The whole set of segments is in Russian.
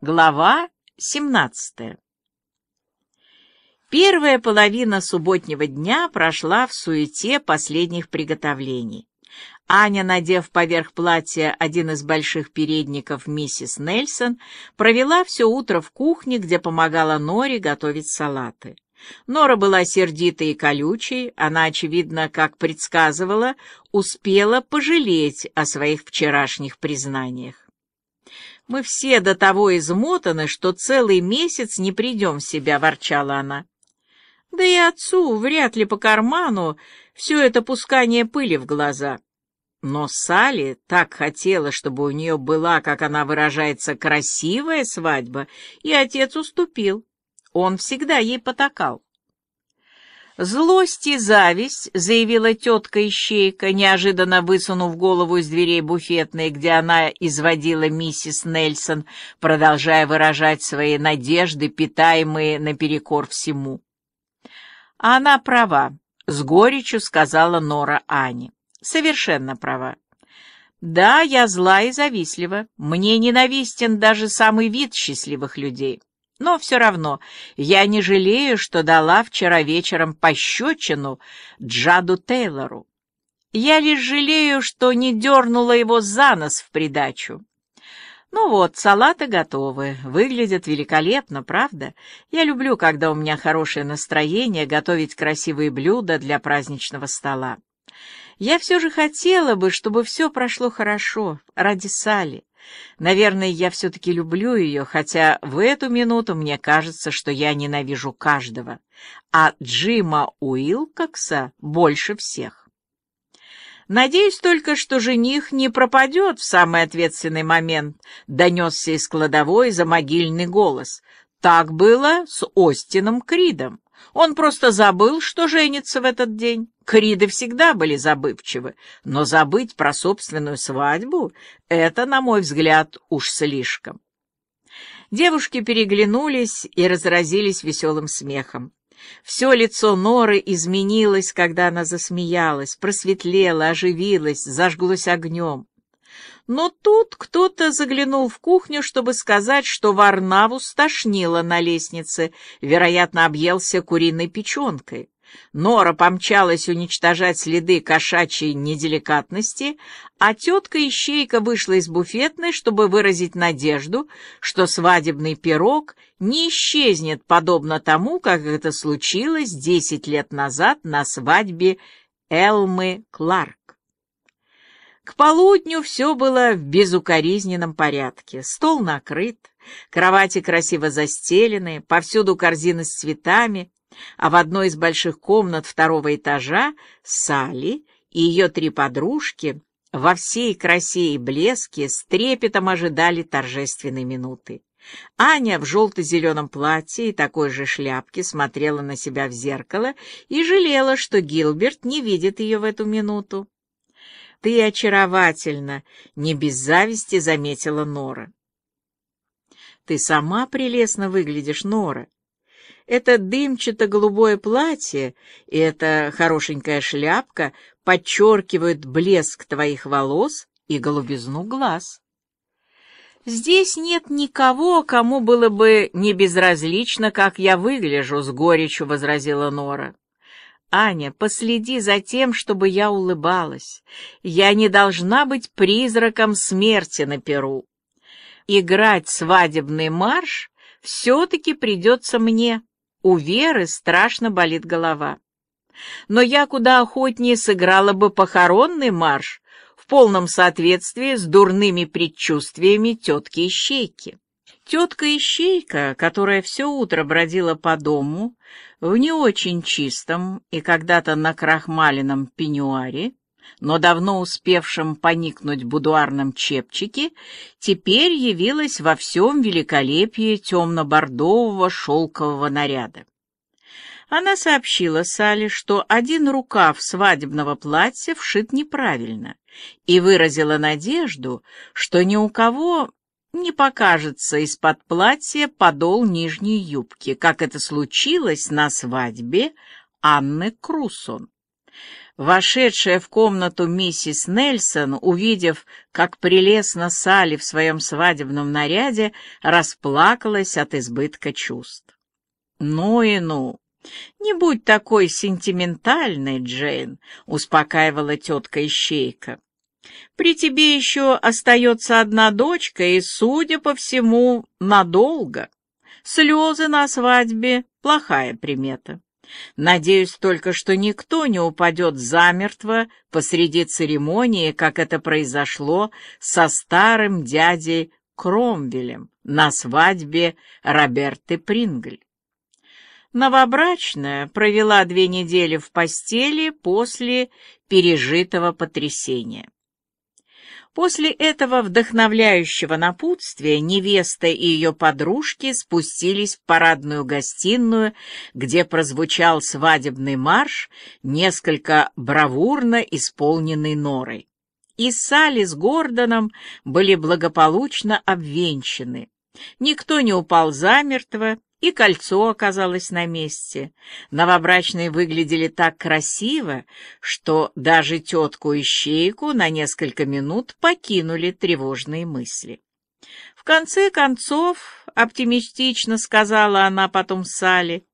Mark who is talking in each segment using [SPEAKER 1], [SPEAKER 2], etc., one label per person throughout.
[SPEAKER 1] Глава 17 Первая половина субботнего дня прошла в суете последних приготовлений. Аня, надев поверх платья один из больших передников миссис Нельсон, провела все утро в кухне, где помогала Норе готовить салаты. Нора была сердитой и колючей, она, очевидно, как предсказывала, успела пожалеть о своих вчерашних признаниях. Мы все до того измотаны, что целый месяц не придем в себя, — ворчала она. Да и отцу вряд ли по карману все это пускание пыли в глаза. Но Салли так хотела, чтобы у нее была, как она выражается, красивая свадьба, и отец уступил. Он всегда ей потакал. «Злость и зависть», — заявила тетка-ищейка, неожиданно высунув голову из дверей буфетной, где она изводила миссис Нельсон, продолжая выражать свои надежды, питаемые наперекор всему. «Она права», — с горечью сказала Нора Ани. «Совершенно права. Да, я зла и завистлива. Мне ненавистен даже самый вид счастливых людей. Но все равно я не жалею, что дала вчера вечером пощечину Джаду Тейлору. Я лишь жалею, что не дернула его за нос в придачу. Ну вот, салаты готовы, выглядят великолепно, правда? Я люблю, когда у меня хорошее настроение, готовить красивые блюда для праздничного стола. Я все же хотела бы, чтобы все прошло хорошо, ради Сали. Наверное, я все-таки люблю ее, хотя в эту минуту мне кажется, что я ненавижу каждого, а Джима Уилкокса больше всех. Надеюсь только, что жених не пропадет в самый ответственный момент, донесся из кладовой за могильный голос. Так было с Остином Кридом. Он просто забыл, что женится в этот день. Криды всегда были забывчивы, но забыть про собственную свадьбу — это, на мой взгляд, уж слишком. Девушки переглянулись и разразились веселым смехом. Все лицо Норы изменилось, когда она засмеялась, просветлело, оживилось, зажглось огнем. Но тут кто-то заглянул в кухню, чтобы сказать, что Варнаву стошнило на лестнице, вероятно, объелся куриной печенкой. Нора помчалась уничтожать следы кошачьей неделикатности, а тетка-ищейка вышла из буфетной, чтобы выразить надежду, что свадебный пирог не исчезнет, подобно тому, как это случилось десять лет назад на свадьбе Элмы Кларк. К полудню все было в безукоризненном порядке. Стол накрыт, кровати красиво застелены, повсюду корзины с цветами, а в одной из больших комнат второго этажа Салли и ее три подружки во всей красе и блеске с трепетом ожидали торжественной минуты. Аня в желто-зеленом платье и такой же шляпке смотрела на себя в зеркало и жалела, что Гилберт не видит ее в эту минуту ты очаровательна!» — не без зависти заметила Нора. «Ты сама прелестно выглядишь, Нора. Это дымчато-голубое платье и эта хорошенькая шляпка подчеркивают блеск твоих волос и голубизну глаз. Здесь нет никого, кому было бы не безразлично, как я выгляжу, — с горечью возразила Нора. Аня, последи за тем, чтобы я улыбалась. Я не должна быть призраком смерти на перу. Играть свадебный марш все-таки придется мне. У Веры страшно болит голова. Но я куда охотнее сыграла бы похоронный марш в полном соответствии с дурными предчувствиями тетки-ищейки. Тетка-ищейка, которая все утро бродила по дому, в не очень чистом и когда-то накрахмаленном пеньюаре, но давно успевшем поникнуть будуарном чепчике, теперь явилась во всем великолепии темно-бордового шелкового наряда. Она сообщила Сале, что один рукав свадебного платья вшит неправильно, и выразила надежду, что ни у кого не покажется из-под платья подол нижней юбки, как это случилось на свадьбе Анны Крусон. Вошедшая в комнату миссис Нельсон, увидев, как прелестно Салли в своем свадебном наряде, расплакалась от избытка чувств. «Ну и ну! Не будь такой сентиментальной, Джейн!» — успокаивала тетка-ищейка. «При тебе еще остается одна дочка, и, судя по всему, надолго. Слезы на свадьбе — плохая примета». Надеюсь только, что никто не упадет замертво посреди церемонии, как это произошло со старым дядей Кромвелем на свадьбе Роберты Прингль. Новобрачная провела две недели в постели после пережитого потрясения. После этого вдохновляющего напутствия невеста и ее подружки спустились в парадную гостиную, где прозвучал свадебный марш, несколько бравурно исполненный норой. И Салли с Гордоном были благополучно обвенчаны. Никто не упал замертво, и кольцо оказалось на месте. Новобрачные выглядели так красиво, что даже тетку-ищейку на несколько минут покинули тревожные мысли. В конце концов, оптимистично сказала она потом Салли,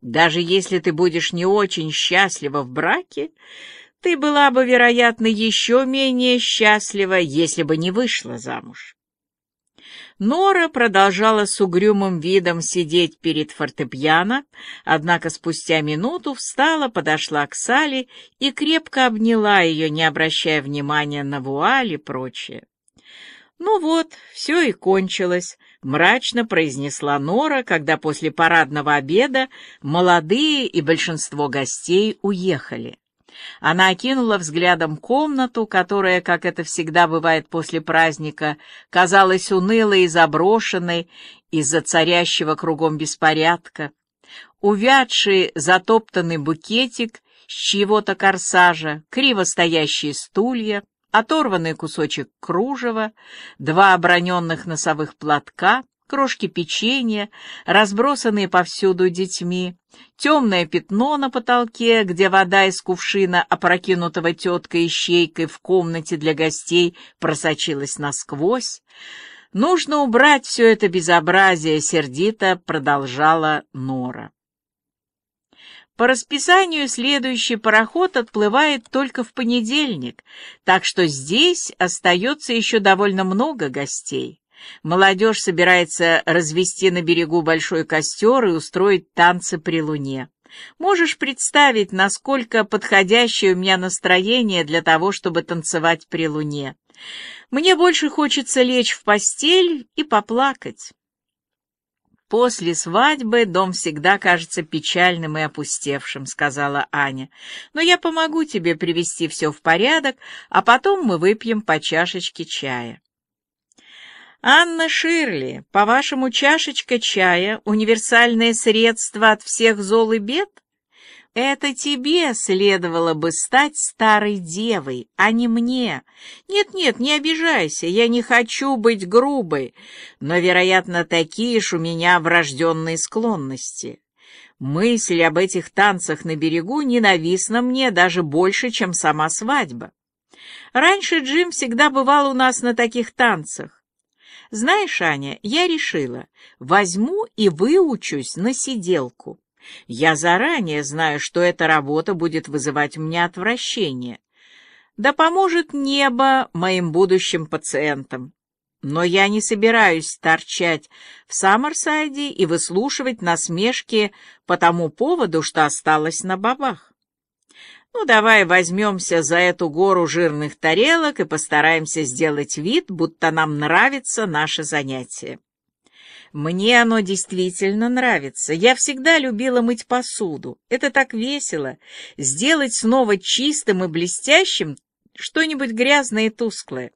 [SPEAKER 1] даже если ты будешь не очень счастлива в браке, ты была бы, вероятно, еще менее счастлива, если бы не вышла замуж. Нора продолжала с угрюмым видом сидеть перед фортепиано, однако спустя минуту встала, подошла к Сале и крепко обняла ее, не обращая внимания на вуали и прочее. «Ну вот, все и кончилось», — мрачно произнесла Нора, когда после парадного обеда молодые и большинство гостей уехали. Она окинула взглядом комнату, которая, как это всегда бывает после праздника, казалась унылой и заброшенной из-за царящего кругом беспорядка. Увядший затоптанный букетик с чьего-то корсажа, криво стоящие стулья, оторванный кусочек кружева, два оброненных носовых платка, крошки печенья, разбросанные повсюду детьми, темное пятно на потолке, где вода из кувшина, опрокинутого теткой и щейкой в комнате для гостей, просочилась насквозь. Нужно убрать все это безобразие, сердито продолжала Нора. По расписанию следующий пароход отплывает только в понедельник, так что здесь остается еще довольно много гостей. Молодежь собирается развести на берегу большой костер и устроить танцы при луне. Можешь представить, насколько подходящее у меня настроение для того, чтобы танцевать при луне. Мне больше хочется лечь в постель и поплакать. «После свадьбы дом всегда кажется печальным и опустевшим», — сказала Аня. «Но я помогу тебе привести все в порядок, а потом мы выпьем по чашечке чая». «Анна Ширли, по-вашему, чашечка чая — универсальное средство от всех зол и бед? Это тебе следовало бы стать старой девой, а не мне. Нет-нет, не обижайся, я не хочу быть грубой, но, вероятно, такие ж у меня врожденные склонности». Мысль об этих танцах на берегу ненавистна мне даже больше, чем сама свадьба. Раньше Джим всегда бывал у нас на таких танцах. Знаешь, Аня, я решила, возьму и выучусь на сиделку. Я заранее знаю, что эта работа будет вызывать у меня отвращение. Да поможет небо моим будущим пациентам. Но я не собираюсь торчать в Саммерсайде и выслушивать насмешки по тому поводу, что осталось на бабах. Ну, давай возьмемся за эту гору жирных тарелок и постараемся сделать вид, будто нам нравится наше занятие. Мне оно действительно нравится. Я всегда любила мыть посуду. Это так весело. Сделать снова чистым и блестящим что-нибудь грязное и тусклое.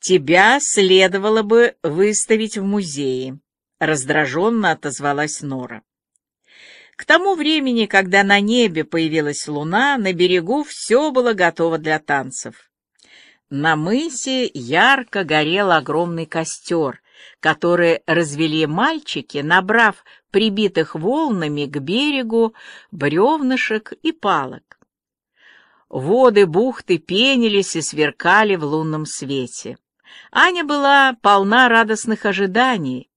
[SPEAKER 1] Тебя следовало бы выставить в музее, раздраженно отозвалась Нора. К тому времени, когда на небе появилась луна, на берегу все было готово для танцев. На мысе ярко горел огромный костер, который развели мальчики, набрав прибитых волнами к берегу бревнышек и палок. Воды бухты пенились и сверкали в лунном свете. Аня была полна радостных ожиданий,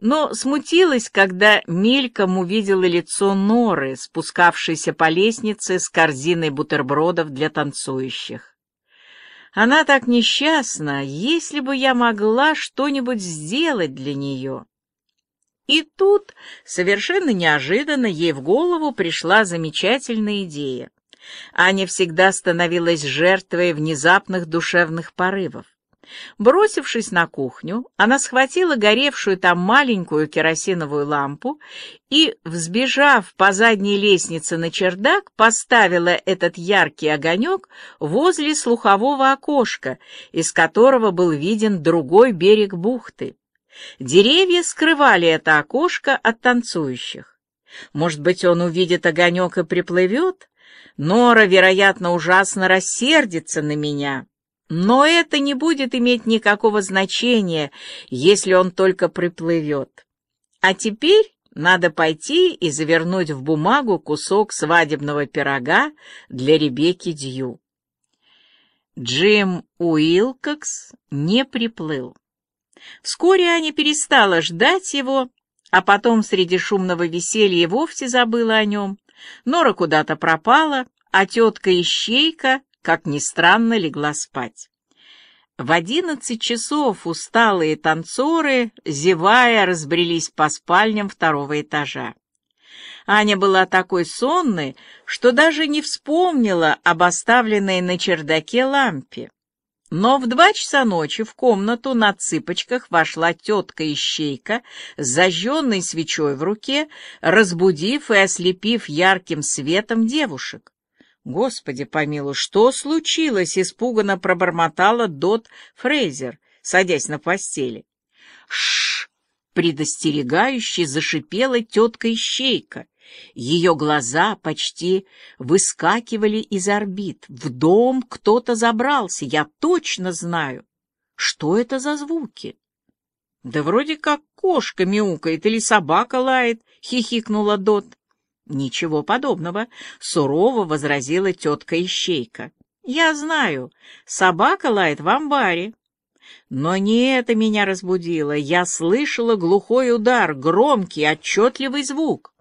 [SPEAKER 1] но смутилась, когда мельком увидела лицо Норы, спускавшейся по лестнице с корзиной бутербродов для танцующих. Она так несчастна, если бы я могла что-нибудь сделать для нее. И тут, совершенно неожиданно, ей в голову пришла замечательная идея. Аня всегда становилась жертвой внезапных душевных порывов. Бросившись на кухню, она схватила горевшую там маленькую керосиновую лампу и, взбежав по задней лестнице на чердак, поставила этот яркий огонек возле слухового окошка, из которого был виден другой берег бухты. Деревья скрывали это окошко от танцующих. Может быть, он увидит огонек и приплывет? Нора, вероятно, ужасно рассердится на меня. Но это не будет иметь никакого значения, если он только приплывет. А теперь надо пойти и завернуть в бумагу кусок свадебного пирога для Ребекки Дью. Джим Уилкокс не приплыл. Вскоре Аня перестала ждать его, а потом среди шумного веселья вовсе забыла о нем. Нора куда-то пропала, а тетка-ищейка, как ни странно, легла спать. В одиннадцать часов усталые танцоры, зевая, разбрелись по спальням второго этажа. Аня была такой сонной, что даже не вспомнила об оставленной на чердаке лампе. Но в два часа ночи в комнату на цыпочках вошла тетка-ищейка с зажженной свечой в руке, разбудив и ослепив ярким светом девушек. «Господи помилуй, что случилось?» — испуганно пробормотала Дот Фрейзер, садясь на постели. «Шш!» — предостерегающе зашипела тетка-ищейка. Ее глаза почти выскакивали из орбит. В дом кто-то забрался, я точно знаю. Что это за звуки? Да вроде как кошка мяукает или собака лает, хихикнула Дот. Ничего подобного, сурово возразила тетка-ищейка. Я знаю, собака лает в амбаре. Но не это меня разбудило. Я слышала глухой удар, громкий, отчетливый звук.